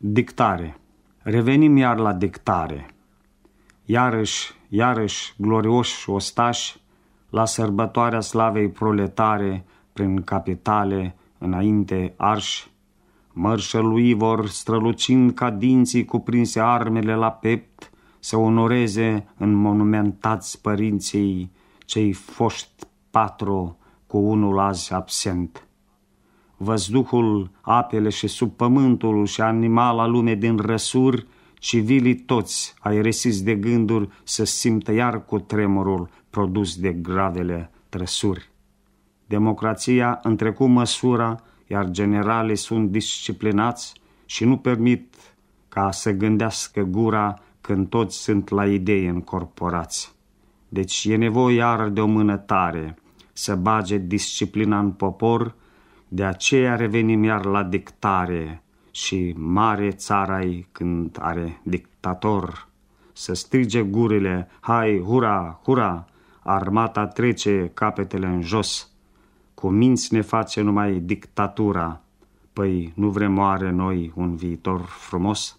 Dictare. Revenim iar la dictare. Iarăși, iarăși, glorioși ostași, la sărbătoarea slavei proletare, prin capitale, înainte arși, mărșălui vor strălucind ca dinții cuprinse armele la pept, să onoreze în monumentați părinții cei foști patru cu unul azi absent văzduhul, apele și sub pământul și animala lume din răsuri, civilii toți ai resis de gânduri să simtă iar cu tremurul produs de gravele trăsuri. Democrația întrecu măsura, iar generalii sunt disciplinați și nu permit ca să gândească gura când toți sunt la idei încorporați. Deci e nevoie iar de o mână tare, să bage disciplina în popor, de aceea revenim iar la dictare și mare țara când are dictator. Să strige gurile, hai, hura, hura, armata trece capetele în jos. Cu minți ne face numai dictatura, păi nu vrem oare noi un viitor frumos?